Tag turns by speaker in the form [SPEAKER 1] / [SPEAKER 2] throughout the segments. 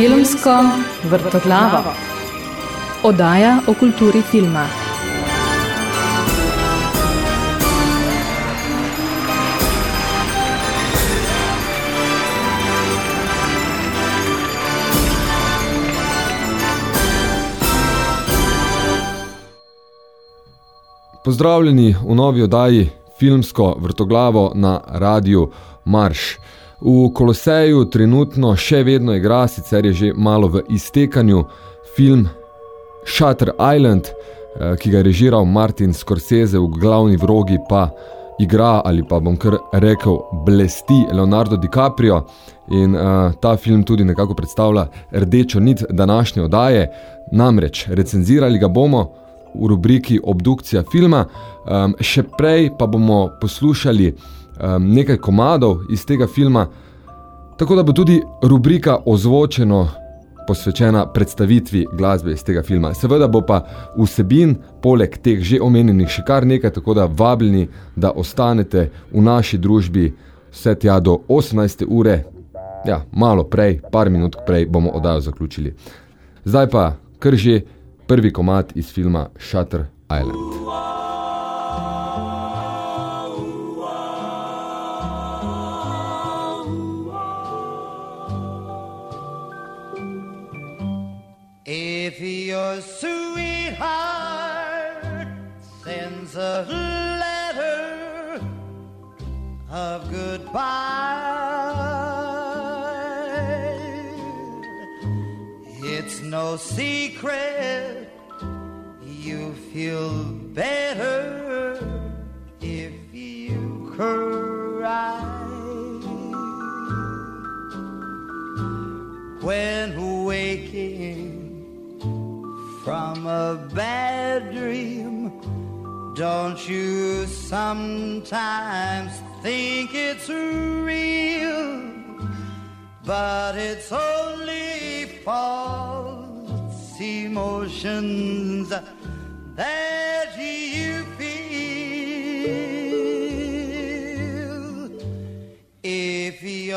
[SPEAKER 1] Filmsko vrtoglavo. Odaja o kulturi filma.
[SPEAKER 2] Pozdravljeni v novi oddaji Filmsko vrtoglavo na radiju Marš. V Koloseju trenutno še vedno igra, sicer je že malo v iztekanju, film Shutter Island, eh, ki ga je režiral Martin Scorsese, v glavni vrogi pa igra, ali pa bom kar rekel, blesti Leonardo DiCaprio. In uh, ta film tudi nekako predstavlja rdečo nit današnje odaje. Namreč, recenzirali ga bomo v rubriki Obdukcija filma, um, še prej pa bomo poslušali um, nekaj komadov iz tega filma, tako da bo tudi rubrika ozvočeno posvečena predstavitvi glasbe iz tega filma. Seveda bo pa vsebin, poleg teh že omenjenih, še kar nekaj, tako da vabljeni, da ostanete v naši družbi vse tja do 18. ure, ja, malo prej, par minut prej bomo odajo zaključili. Zdaj pa, kar že prvi komad iz filma Shutter Island.
[SPEAKER 3] Secret you feel better if you cry. When waking from a bad dream. Don't you sometimes think it's real? But it's only false emotions that you feel. If your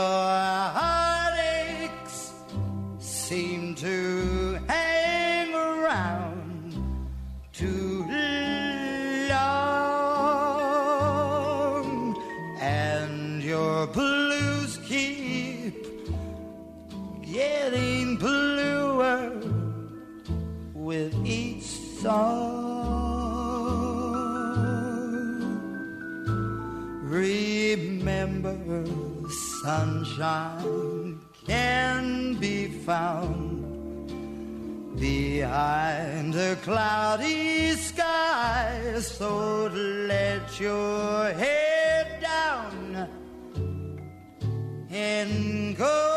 [SPEAKER 3] heartaches seem to song. Remember, sunshine can be found behind a cloudy sky. So let your head down and go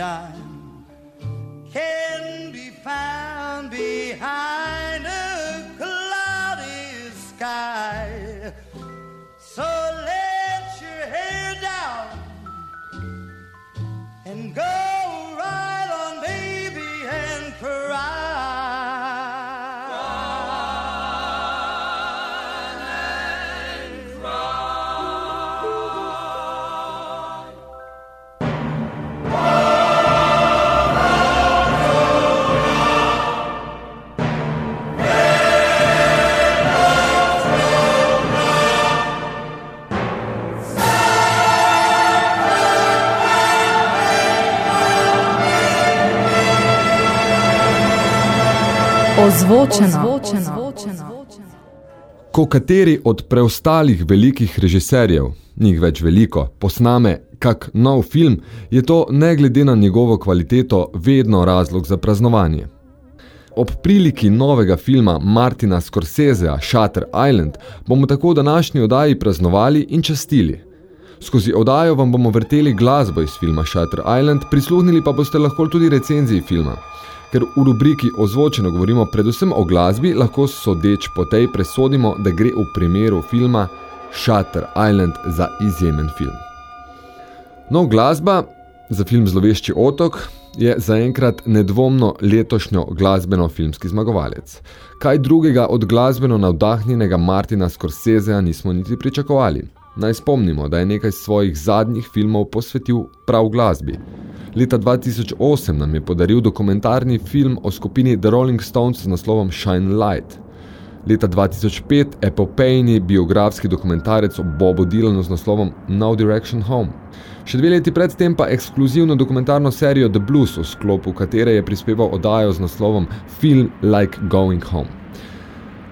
[SPEAKER 3] shine.
[SPEAKER 1] Ozvočeno. Ozvočeno.
[SPEAKER 2] Ko kateri od preostalih velikih režiserjev, njih več veliko, posname kak nov film, je to ne glede na njegovo kvaliteto vedno razlog za praznovanje. Ob priliki novega filma Martina Scorsesea Shutter Island bomo tako v današnji oddaji praznovali in častili. Skozi oddajo vam bomo vrteli glasbo iz filma Shutter Island, prisluhnili pa boste lahko tudi recenziji filma. Ker v rubriki ozvočeno govorimo predvsem o glasbi, lahko sodeč po tej presodimo, da gre v primeru filma Shutter Island za izjemen film. No, glasba za film Zlovešči otok je zaenkrat nedvomno letošnjo glasbeno-filmski zmagovalec. Kaj drugega od glasbeno navdahnjenega Martina Scorsesea nismo niti pričakovali. Naj spomnimo, da je nekaj svojih zadnjih filmov posvetil prav glasbi. Leta 2008 nam je podaril dokumentarni film o skupini The Rolling Stones z naslovom Shine Light. Leta 2005 epopejni biografski dokumentarec o Bobu Dylanu z naslovom No Direction Home. Še dve leti predtem pa ekskluzivno dokumentarno serijo The Blues, v sklopu katere je prispeval oddajo z naslovom Feel Like Going Home.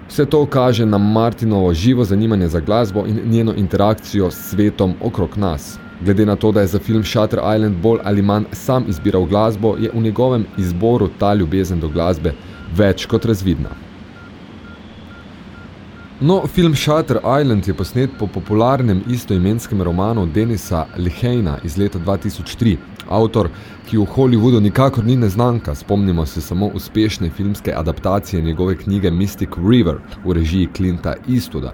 [SPEAKER 2] Vse to kaže na Martinovo živo zanimanje za glasbo in njeno interakcijo s svetom okrog nas. Glede na to, da je za film Shutter Island bolj ali manj sam izbiral glasbo, je v njegovem izboru ta ljubezen do glasbe več kot razvidna. No, film Shutter Island je posnet po popularnem istoimenskem romanu Denisa Lehejna iz leta 2003. Avtor, ki v Hollywoodu nikakor ni neznanka, spomnimo se samo uspešne filmske adaptacije njegove knjige Mystic River v režiji Clinta Eastwooda.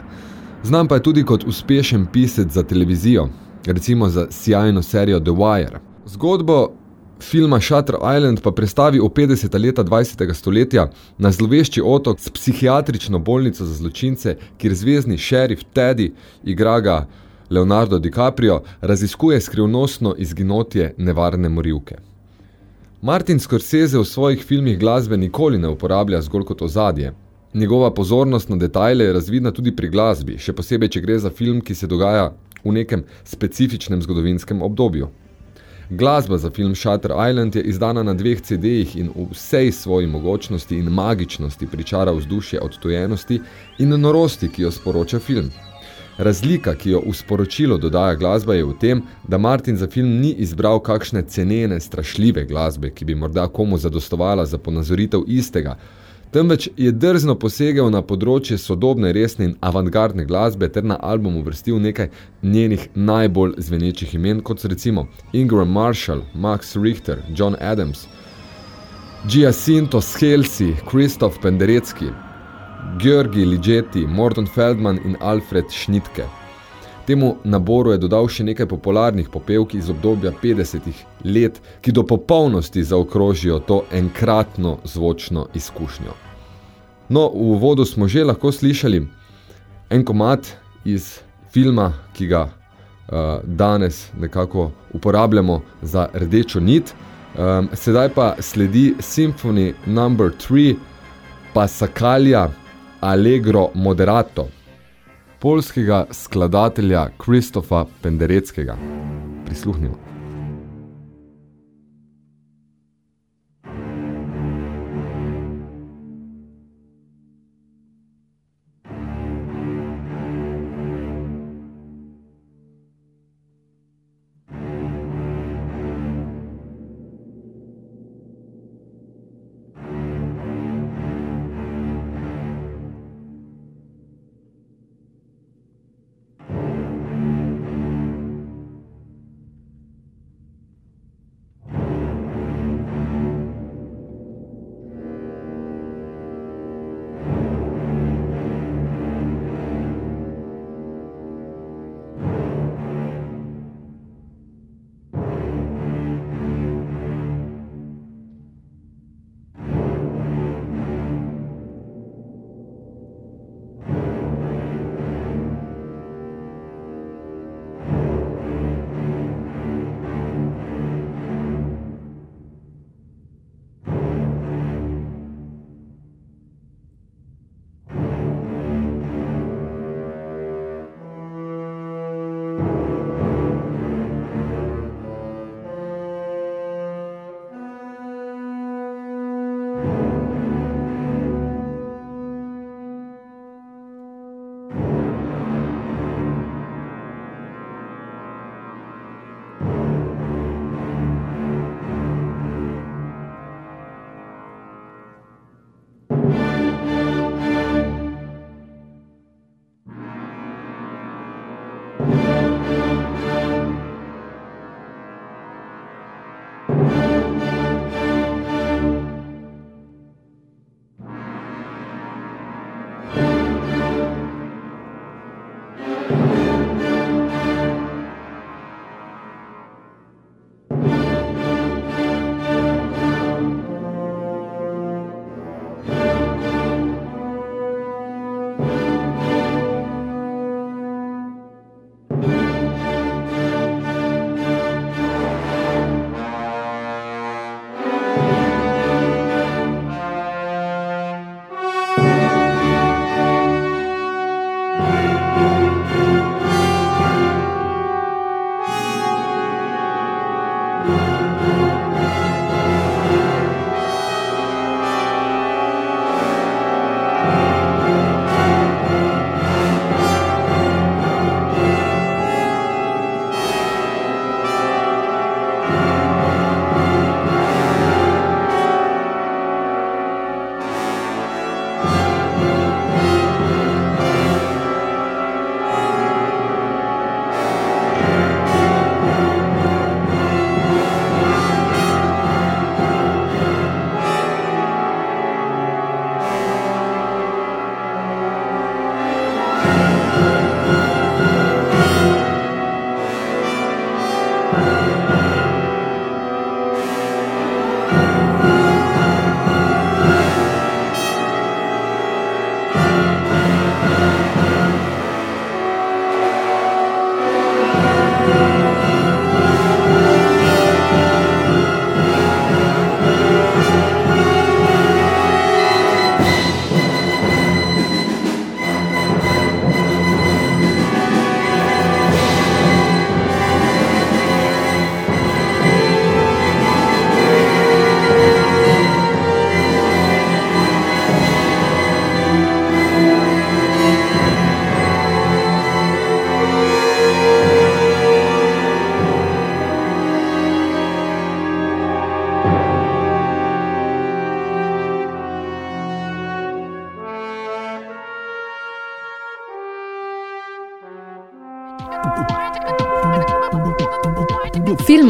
[SPEAKER 2] Znam pa je tudi kot uspešen pisec za televizijo, recimo za sjajno serijo The Wire. Zgodbo filma Shutter Island pa predstavi v 50. leta 20. stoletja na zlovešči otok s psihiatrično bolnico za zločince, kjer zvezdni šerif Teddy igra ga Leonardo DiCaprio raziskuje skrivnostno izginotje nevarne morilke. Martin Scorsese v svojih filmih glasbe nikoli ne uporablja zgolj kot ozadje. Njegova pozornost na detajle je razvidna tudi pri glasbi, še posebej, če gre za film, ki se dogaja v nekem specifičnem zgodovinskem obdobju. Glasba za film Shutter Island je izdana na dveh CD-jih in v vsej svoji mogočnosti in magičnosti pričara vzdušje odtojenosti in norosti, ki jo sporoča film. Razlika, ki jo v sporočilo dodaja glasba, je v tem, da Martin za film ni izbral kakšne cenene, strašljive glasbe, ki bi morda komu zadostovala za ponazoritev istega, temveč je drzno posegel na področje sodobne, resne in avantgardne glasbe ter na album uvrstil nekaj njenih najbolj zvenečih imen, kot so recimo Ingram Marshall, Max Richter, John Adams, Giacinto Scelsi, Christoph Penderecki, Georgi Ligeti, Morton Feldman in Alfred Schnitke. Temu naboru je dodal še nekaj popularnih popevk iz obdobja 50 let, ki do popolnosti zaokrožijo to enkratno zvočno izkušnjo. No, v uvodu smo že lahko slišali en komad iz filma, ki ga uh, danes nekako uporabljamo za rdečo nit. Um, sedaj pa sledi Symphony No. 3 Pasakalja Allegro Moderato polskega skladatelja Kristofa Pendereckega. Prisluhnimo.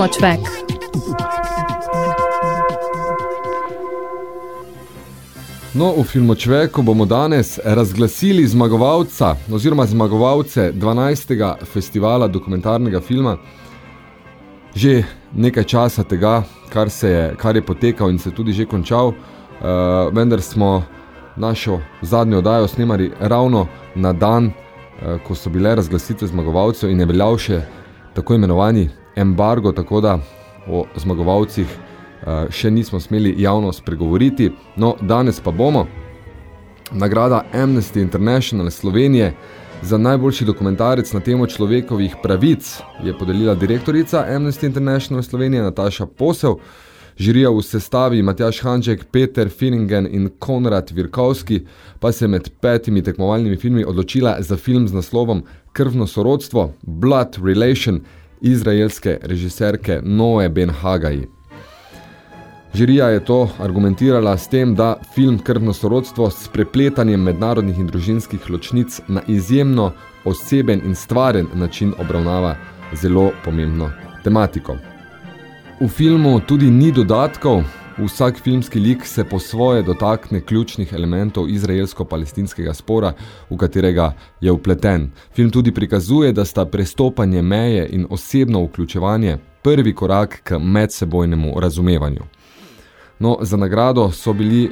[SPEAKER 1] Filmočvek.
[SPEAKER 2] No, v Filmočveku bomo danes razglasili zmagovalca oziroma zmagovalce 12. festivala dokumentarnega filma. Že nekaj časa tega, kar, se je, kar je potekal in se tudi že končal, uh, vendar smo našo zadnjo oddajo snemali ravno na dan, uh, ko so bile razglasitve zmagovalcev in je veljal še tako imenovani embargo, tako da o zmagovalcih uh, še nismo smeli javno spregovoriti. No, danes pa bomo. Nagrada Amnesty International Slovenije za najboljši dokumentarec na temo človekovih pravic je podelila direktorica Amnesty International Slovenije Nataša Posel. Žirija v sestavi Matjaš Hanček, Peter Finningen in Konrad Virkovski pa se med petimi tekmovalnimi filmi odločila za film z naslovom Krvno sorodstvo, Blood Relation, izraelske režiserke Noe Ben Hagai. Žirija je to argumentirala s tem, da film Krvno sorodstvo s prepletanjem mednarodnih in družinskih ločnic na izjemno oseben in stvaren način obravnava zelo pomembno tematiko. V filmu tudi ni dodatkov, vsak filmski lik se po svoje dotakne ključnih elementov izraelsko-palestinskega spora, v katerega je vpleten. Film tudi prikazuje, da sta prestopanje meje in osebno vključevanje prvi korak k medsebojnemu razumevanju. No, za nagrado so bili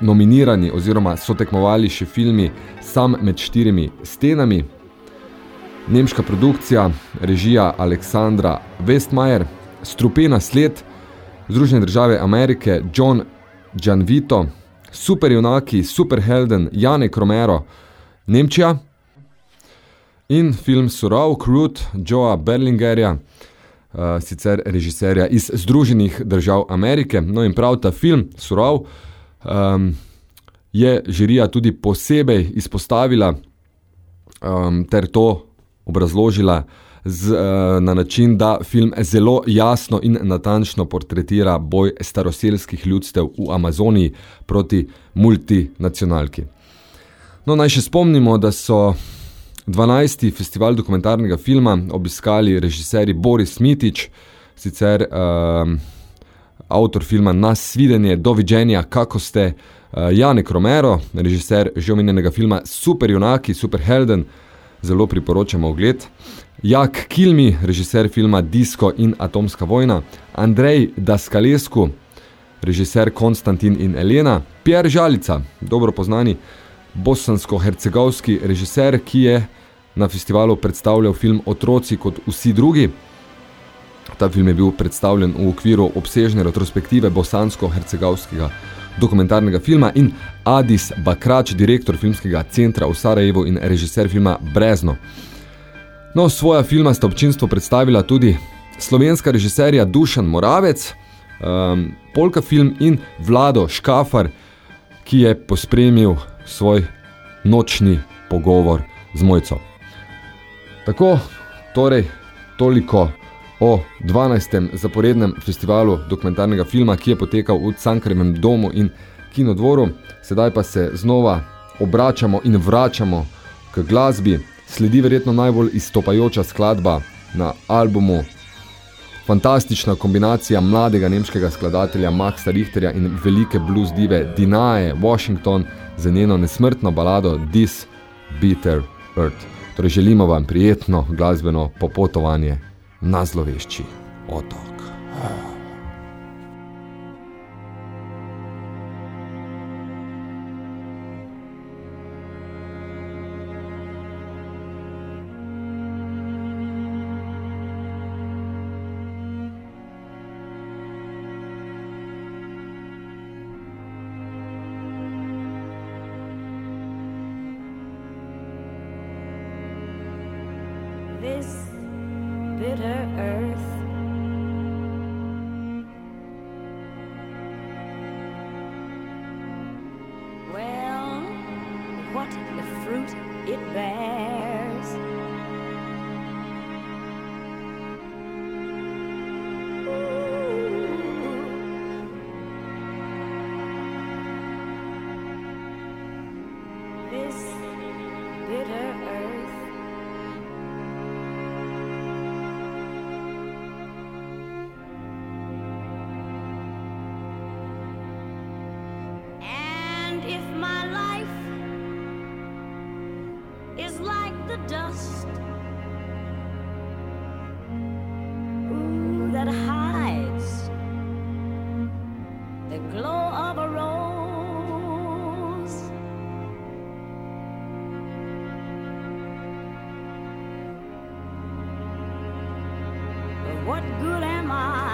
[SPEAKER 2] nominirani oziroma so tekmovali še filmi Sam med štirimi stenami, nemška produkcija, režija Aleksandra Westmajer, Strupena sled, Združene države Amerike, John Gianvito, superjunaki, superhelden, Jane Romero, Nemčija in film Surov, Krut, Joea Berlingerja, uh, sicer režiserja iz Združenih držav Amerike. No in prav ta film, Surov, um, je žirija tudi posebej izpostavila um, ter to obrazložila z, uh, na način, da film zelo jasno in natančno portretira boj staroselskih ljudstev v Amazoniji proti multinacionalki. No, naj še spomnimo, da so 12. festival dokumentarnega filma obiskali režiserji Boris Mitič, sicer uh, avtor filma Nas svidenje, doviđenja, kako ste, uh, Janek Romero, režiser že omenjenega filma Super junaki, Super helden, zelo priporočamo ogled, Jak Kilmi, režiser filma Disko in Atomska vojna, Andrej Daskalesku, režiser Konstantin in Elena, Pierre Žalica, dobro poznani bosansko-hercegovski režiser, ki je na festivalu predstavljal film Otroci kot vsi drugi. Ta film je bil predstavljen v okviru obsežne retrospektive bosansko-hercegovskega dokumentarnega filma in Adis Bakrač, direktor filmskega centra v Sarajevu in režiser filma Brezno. No, svoja filma sta občinstvo predstavila tudi slovenska režiserja Dušan Moravec, um, Polka film in Vlado Škafar, ki je pospremil svoj nočni pogovor z mojco. Tako, torej, toliko o 12. zaporednem festivalu dokumentarnega filma, ki je potekal v Cankarjevem domu in kinodvoru. Sedaj pa se znova obračamo in vračamo k glasbi. Sledi verjetno najbolj izstopajoča skladba na albumu. Fantastična kombinacija mladega nemškega skladatelja Maxa Richterja in velike blues dive Dinae Washington za njeno nesmrtno balado This Bitter Earth. Torej želimo vam prijetno glasbeno popotovanje na zlovešči otok.
[SPEAKER 4] this what good am I?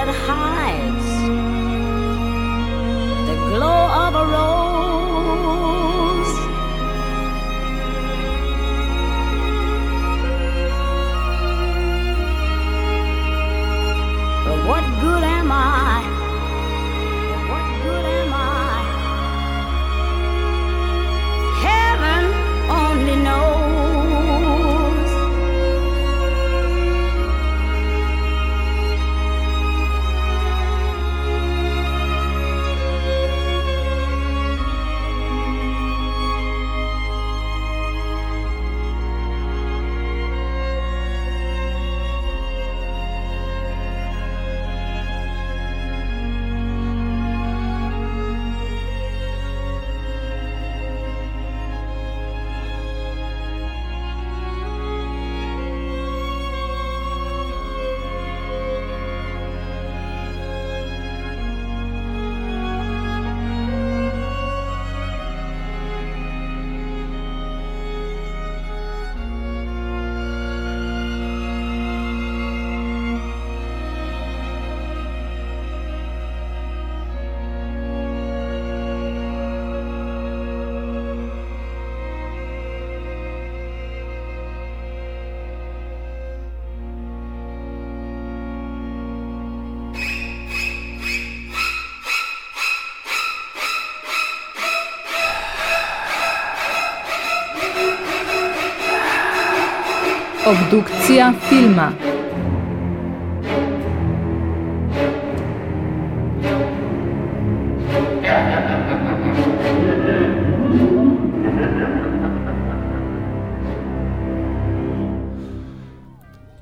[SPEAKER 4] that hides the glow of a rose.
[SPEAKER 1] Obdukcija filma.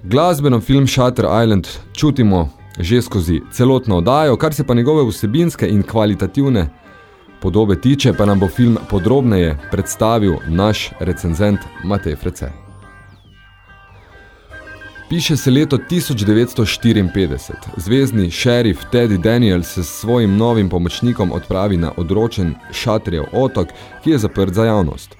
[SPEAKER 2] Glasbeno film Shutter Island čutimo že skozi celotno oddajo, kar se pa njegove vsebinske in kvalitativne podobe tiče, pa nam bo film podrobneje predstavil naš recenzent Matej Frece. Piše se leto 1954. Zvezdni šerif Teddy Daniels se s svojim novim pomočnikom odpravi na odročen Šatrjev otok, ki je zaprt za javnost.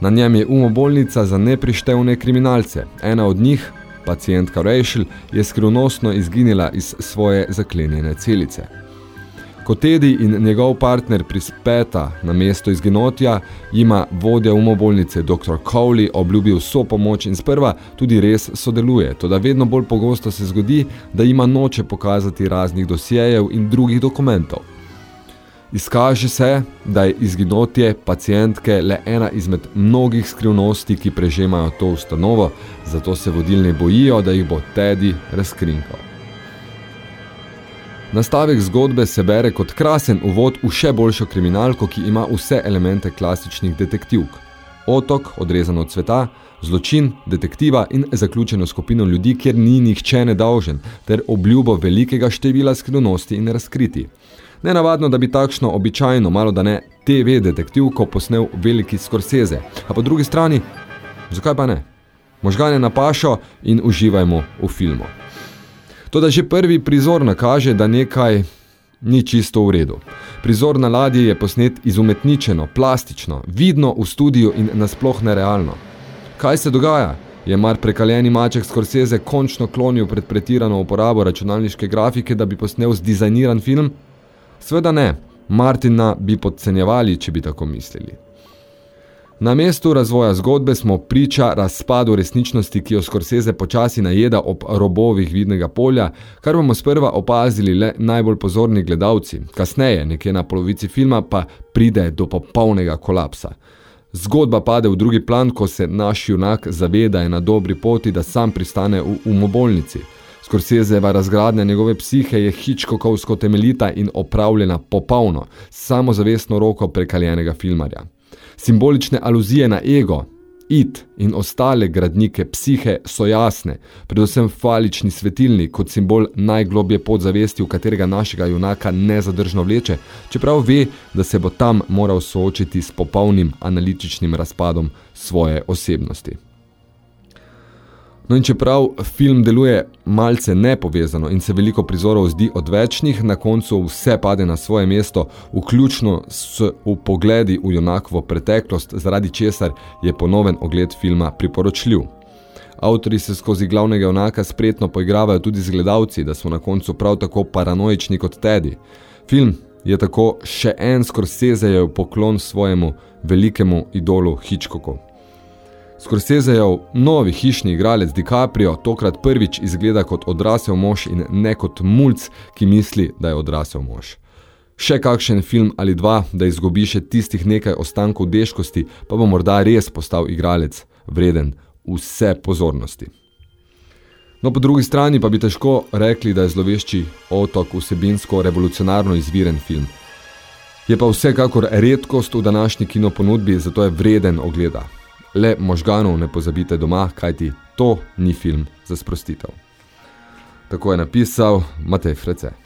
[SPEAKER 2] Na njem je umobolnica za neprištevne kriminalce. Ena od njih, pacijentka Rachel, je skrivnostno izginila iz svoje zaklenjene celice. Ko Teddy in njegov partner prispeta na mesto izginotja, jima vodja umobolnice dr. Cowley obljubi vso pomoč in sprva tudi res sodeluje, toda vedno bolj pogosto se zgodi, da jima noče pokazati raznih dosjejev in drugih dokumentov. Izkaže se, da je izginotje pacijentke le ena izmed mnogih skrivnosti, ki prežemajo to ustanovo, zato se vodilni bojijo, da jih bo Teddy razkrinkal. Nastavek zgodbe se bere kot krasen uvod v še boljšo kriminalko, ki ima vse elemente klasičnih detektivk. Otok, odrezan od sveta, zločin, detektiva in zaključeno skupino ljudi, kjer ni nihče nedolžen, ter obljubo velikega števila skrivnosti in razkriti. Nenavadno, da bi takšno običajno, malo da ne, TV detektivko posnel veliki Scorsese, a po drugi strani, zakaj pa ne? Možgane napašo in uživajmo v filmu. Toda že prvi prizor nakaže, da nekaj ni čisto v redu. Prizor na ladji je posnet izumetničeno, plastično, vidno v studiu in nasploh nerealno. Kaj se dogaja? Je mar prekaljeni maček Scorsese končno klonil pred pretirano uporabo računalniške grafike, da bi posnel zdizajniran film? Sveda ne, Martina bi podcenjevali, če bi tako mislili. Na mestu razvoja zgodbe smo priča razpadu resničnosti, ki jo Scorsese počasi najeda ob robovih vidnega polja, kar bomo sprva opazili le najbolj pozorni gledalci. Kasneje, nekje na polovici filma, pa pride do popolnega kolapsa. Zgodba pade v drugi plan, ko se naš junak zaveda je na dobri poti, da sam pristane v umobolnici. Scorseseva razgradnja njegove psihe je hičkokovsko temeljita in opravljena popolno, samozavestno roko prekaljenega filmarja. Simbolične aluzije na ego, it in ostale gradnike psihe so jasne, predvsem falični svetilni kot simbol najglobje podzavesti, v katerega našega junaka nezadržno vleče, čeprav ve, da se bo tam moral soočiti s popolnim analitičnim razpadom svoje osebnosti. No in čeprav film deluje malce nepovezano in se veliko prizorov zdi odvečnih, na koncu vse pade na svoje mesto, vključno s upogledi v junakovo preteklost, zaradi česar je ponoven ogled filma priporočljiv. Avtori se skozi glavnega junaka spretno poigravajo tudi z gledalci, da so na koncu prav tako paranoični kot Teddy. Film je tako še en Scorsesejev poklon svojemu velikemu idolu Hitchcocku. Scorsesejev novi hišni igralec DiCaprio tokrat prvič izgleda kot odrasel mož in ne kot mulc, ki misli, da je odrasel mož. Še kakšen film ali dva, da izgubi še tistih nekaj ostankov deškosti, pa bo morda res postal igralec vreden vse pozornosti. No, po drugi strani pa bi težko rekli, da je zlovešči otok vsebinsko revolucionarno izviren film. Je pa vsekakor redkost v današnji kinoponudbi, zato je vreden ogleda. Le možganov ne pozabite doma, kajti to ni film za sprostitev. Tako je napisal Matej Frece.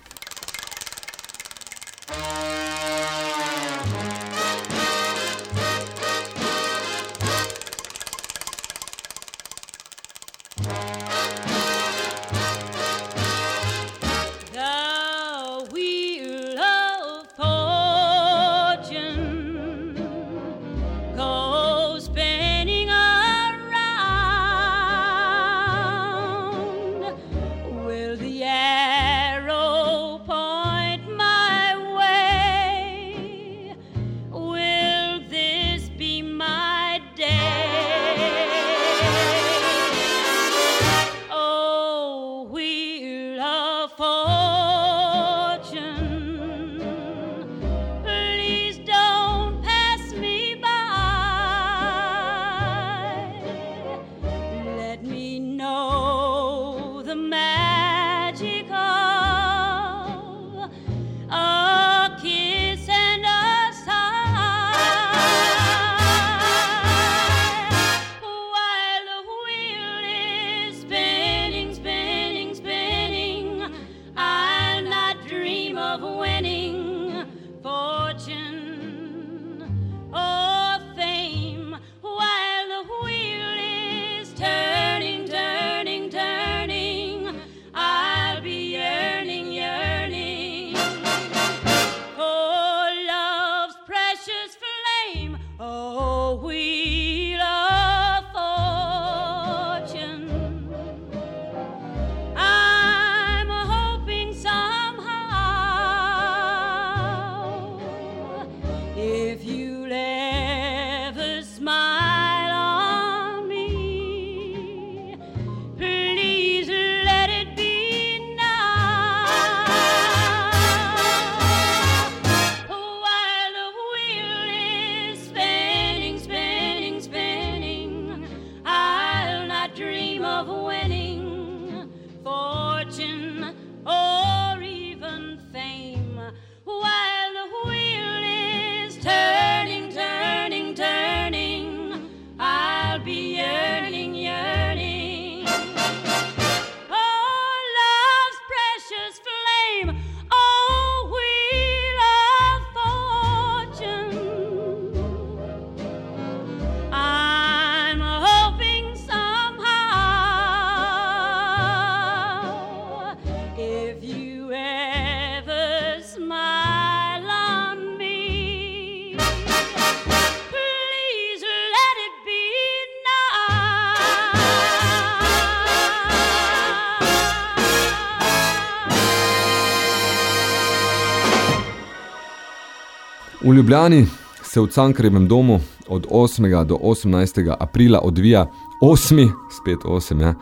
[SPEAKER 2] V Ljubljani se v Cankarjevem domu od 8. do 18. aprila odvija 8. spet 8. Ja,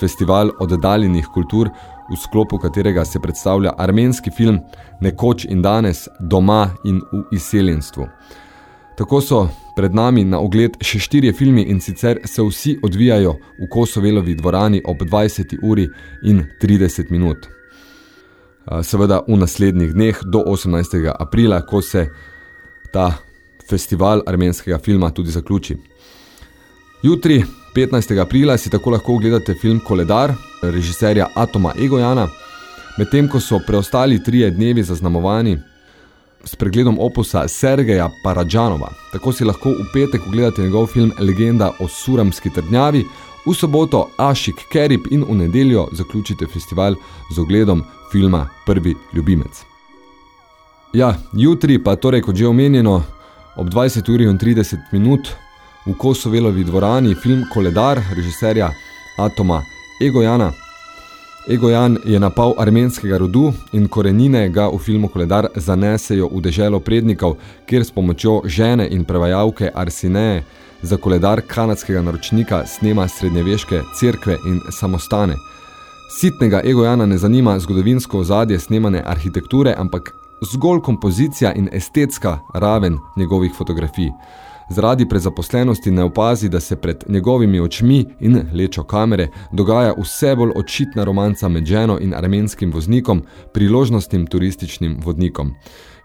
[SPEAKER 2] festival oddaljenih kultur, v sklopu katerega se predstavlja armenski film Nekoč in danes, doma in v izseljenstvu. Tako so pred nami na ogled še štirje filmi in sicer se vsi odvijajo v Kosovelovi dvorani ob 20. uri in 30 minut. Seveda v naslednjih dneh do 18. aprila, ko se ta festival armenskega filma tudi zaključi. Jutri, 15. aprila, si tako lahko ogledate film Koledar, režiserja Atoma Egojana, medtem ko so preostali trije dnevi zaznamovani s pregledom opusa Sergeja Paradžanova. Tako si lahko v petek ogledate njegov film Legenda o suramski trdnjavi, v soboto Ašik Kerib in v nedeljo zaključite festival z ogledom filma Prvi ljubimec. Ja, jutri pa torej, kot že omenjeno, ob 20 uri in 30 minut v Kosovelovi dvorani film Koledar režiserja Atoma Egojana. Egojan je napal armenskega rodu in korenine ga v filmu Koledar zanesejo v deželo prednikov, kjer s pomočjo žene in prevajalke Arsineje za koledar kanadskega naročnika snema srednjeveške cerkve in samostane. Sitnega Egojana ne zanima zgodovinsko ozadje snemane arhitekture, ampak zgolj kompozicija in estetska raven njegovih fotografij. Zaradi prezaposlenosti ne opazi, da se pred njegovimi očmi in lečo kamere dogaja vse bolj očitna romanca med ženo in armenskim voznikom, priložnostnim turističnim vodnikom.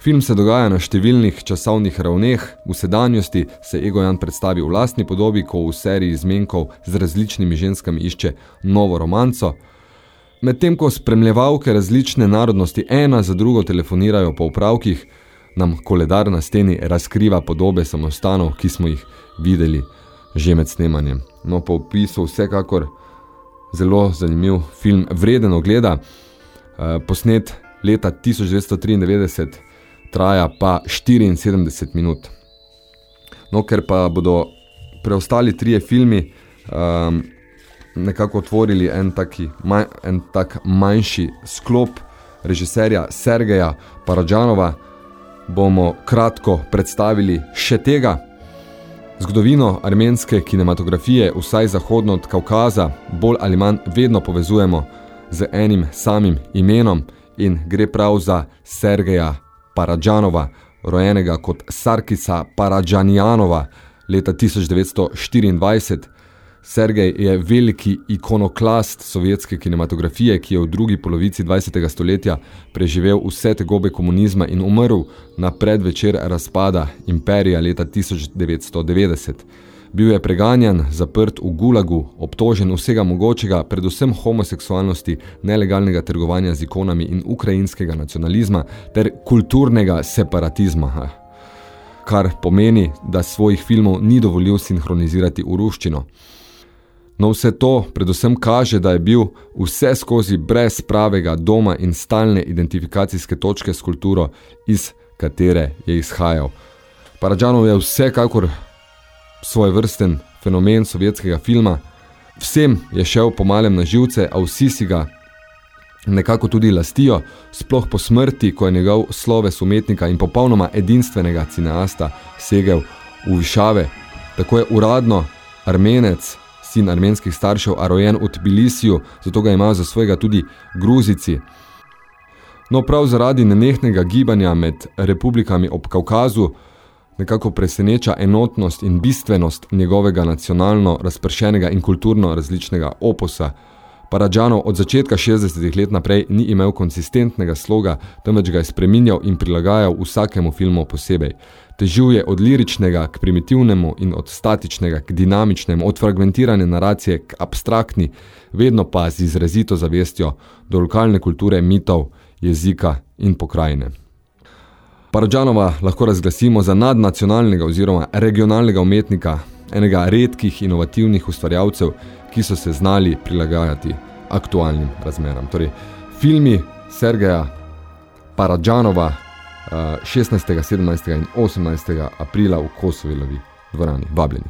[SPEAKER 2] Film se dogaja na številnih časovnih ravneh, v sedanjosti se Egojan predstavi v lastni podobi, ko v seriji zmenkov z različnimi ženskami išče novo romanco, Medtem ko spremljevalke različne narodnosti ena za drugo telefonirajo po upravkih, nam koledar na steni razkriva podobe samostanov, ki smo jih videli že med snemanjem. No, po opisu vsekakor zelo zanimiv film, vreden ogleda, eh, posnet leta 1993, traja pa 74 minut. No, ker pa bodo preostali trije filmi, um, nekako otvorili en, taki, manj, en tak manjši sklop režiserja Sergeja Paradžanova, bomo kratko predstavili še tega. Zgodovino armenske kinematografije, vsaj zahodno od Kaukaza, bolj ali manj vedno povezujemo z enim samim imenom in gre prav za Sergeja Paradžanova, rojenega kot Sarkisa Paradžanjanova leta 1924, Sergej je veliki ikonoklast sovjetske kinematografije, ki je v drugi polovici 20. stoletja preživel vse tegobe komunizma in umrl na predvečer razpada imperija leta 1990. Bil je preganjan, zaprt v gulagu, obtožen vsega mogočega, predvsem homoseksualnosti, nelegalnega trgovanja z ikonami in ukrajinskega nacionalizma ter kulturnega separatizma, kar pomeni, da svojih filmov ni dovolil sinhronizirati v ruščino. No vse to predvsem kaže, da je bil vse skozi brez pravega doma in stalne identifikacijske točke s kulturo, iz katere je izhajal. Paradžanov je vsekakor svoj vrsten fenomen sovjetskega filma. Vsem je šel po malem na živce, a vsi si ga nekako tudi lastijo, sploh po smrti, ko je njegov sloves umetnika in popolnoma edinstvenega cineasta segel v višave. Tako je uradno armenec sin armenskih staršev, a rojen v Tbilisiju, zato ga imajo za svojega tudi Gruzici. No, prav zaradi nenehnega gibanja med republikami ob Kaukazu nekako preseneča enotnost in bistvenost njegovega nacionalno razpršenega in kulturno različnega oposa. Paradžanov od začetka 60 let naprej ni imel konsistentnega sloga, temveč ga je spreminjal in prilagajal vsakemu filmu posebej. Težil je od liričnega k primitivnemu in od statičnega k dinamičnemu, od fragmentirane naracije k abstraktni, vedno pa z izrazito zavestjo do lokalne kulture, mitov, jezika in pokrajine. Paradžanova lahko razglasimo za nadnacionalnega oziroma regionalnega umetnika, enega redkih inovativnih ustvarjalcev, ki so se znali prilagajati aktualnim razmeram. Torej, filmi Sergeja Paradžanova 16., 17. in 18. aprila v Kosovilovi dvorani. Vabljeni.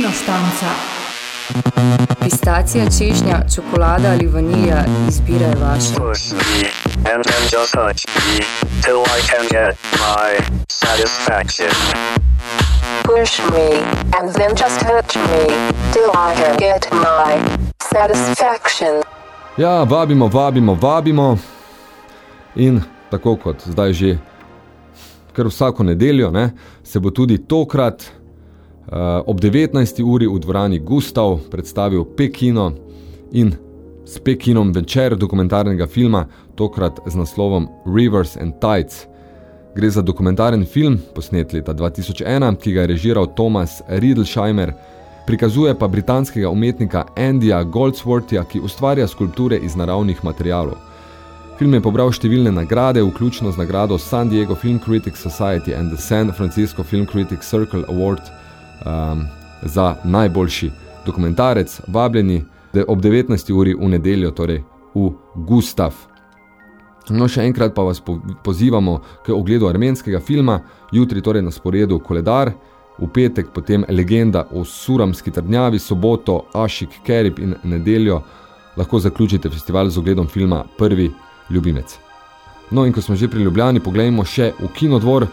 [SPEAKER 1] Kinoštanca.
[SPEAKER 5] Pistacija, češnja, čokolada ali vanilja, izbira je vaša.
[SPEAKER 6] Push me, and then just touch me, till I can get my satisfaction.
[SPEAKER 7] Push me, and then just touch me, till I can get my satisfaction.
[SPEAKER 2] Ja, vabimo, vabimo, vabimo. In tako kot zdaj že kar vsako nedeljo, ne, se bo tudi tokrat ob 19. uri v dvorani Gustav predstavil Pekino in s Pekinom večer dokumentarnega filma, tokrat z naslovom Rivers and Tides. Gre za dokumentaren film, posnet leta 2001, ki ga je režiral Thomas Riedelsheimer, prikazuje pa britanskega umetnika Andyja Goldsworthja, ki ustvarja skulpture iz naravnih materialov. Film je pobral številne nagrade, vključno z nagrado San Diego Film Critics Society and the San Francisco Film Critics Circle Award um, za najboljši dokumentarec, vabljeni ob 19. uri v nedeljo, torej v Gustav. No, še enkrat pa vas po pozivamo k ogledu armenskega filma, jutri torej na sporedu Koledar, v petek potem legenda o Suramski trdnjavi, soboto Ašik Kerib in nedeljo lahko zaključite festival z ogledom filma Prvi ljubimec. No in ko smo že pri Ljubljani, poglejmo še v Kinodvor,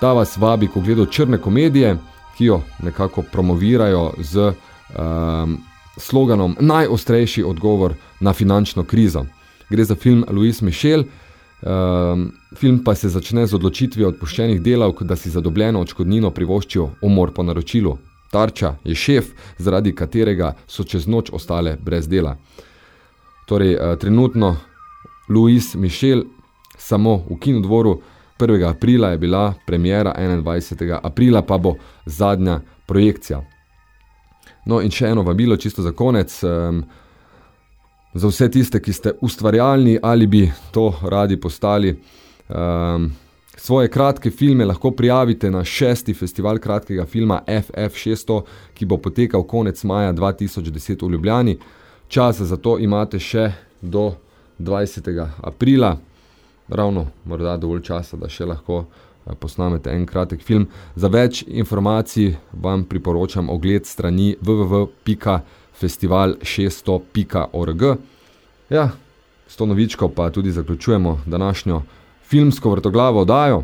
[SPEAKER 2] ta vas vabi k ogledu črne komedije, ki jo nekako promovirajo z um, sloganom najostrejši odgovor na finančno krizo. Gre za film Louis Michel, um, film pa se začne z odločitvijo odpuščenih delavk, da si zadobljeno očkodnino privoščijo umor po naročilu. Tarča je šef, zaradi katerega so čez noč ostale brez dela. Torej, uh, trenutno Louis Michel samo v kinodvoru 1. aprila je bila premiera 21. aprila pa bo zadnja projekcija. No in še eno vabilo, čisto za konec, um, za vse tiste, ki ste ustvarjalni ali bi to radi postali. Um, svoje kratke filme lahko prijavite na šesti festival kratkega filma FF600, ki bo potekal konec maja 2010 v Ljubljani. Čas za to imate še do 20. aprila, ravno morda dovolj časa, da še lahko posnamete en kratek film. Za več informacij vam priporočam ogled strani www.festival600.org. Ja, s to novičko pa tudi zaključujemo današnjo filmsko vrtoglavo odajo.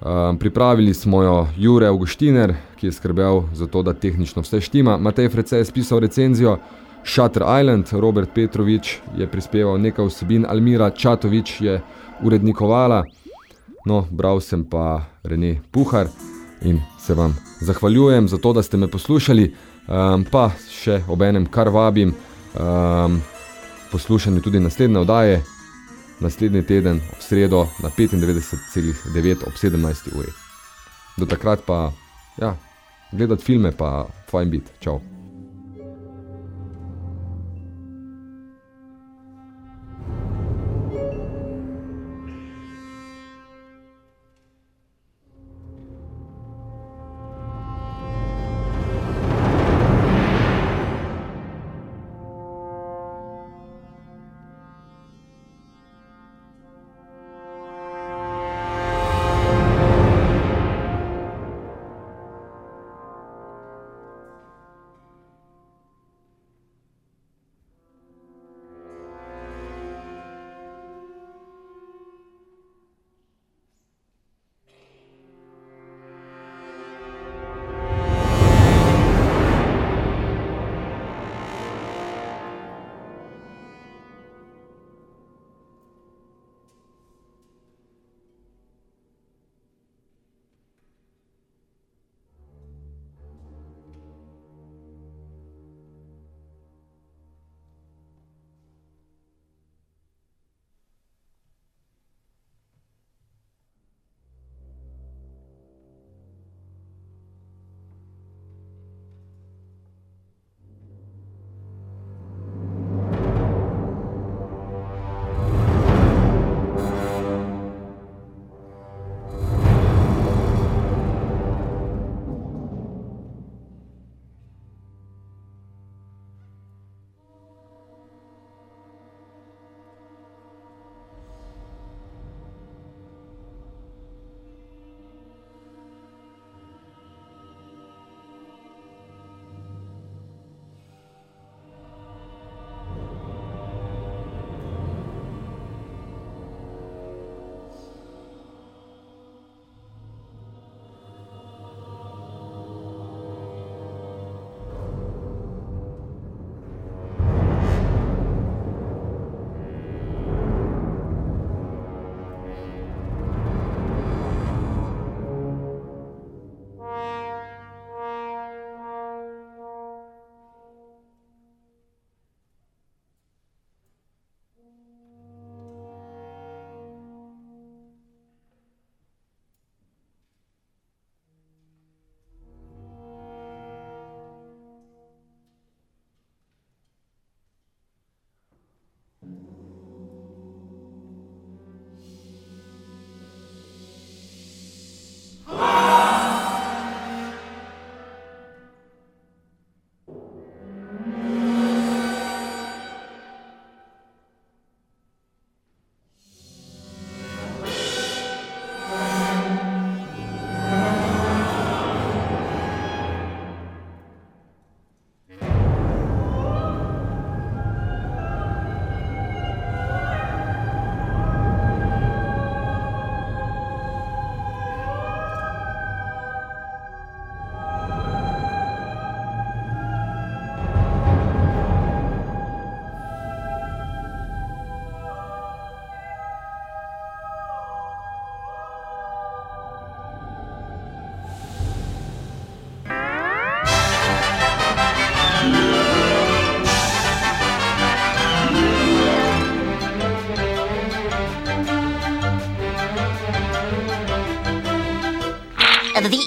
[SPEAKER 2] Um, pripravili smo jo Jure Augustiner, ki je skrbel za to, da tehnično vse štima. Matej Frece je spisal recenzijo Shutter Island, Robert Petrovič je prispeval nekaj vsebin, Almira Čatovič je urednikovala. No, bral sem pa Rene Puhar in se vam zahvaljujem za to, da ste me poslušali, um, pa še obenem kar vabim um, poslušanje tudi naslednje odaje, naslednji teden ob sredo na 95,9 ob 17. uri. Do takrat pa, ja, gledati filme pa fajn biti. Čau.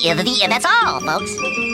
[SPEAKER 8] The, that's all, folks.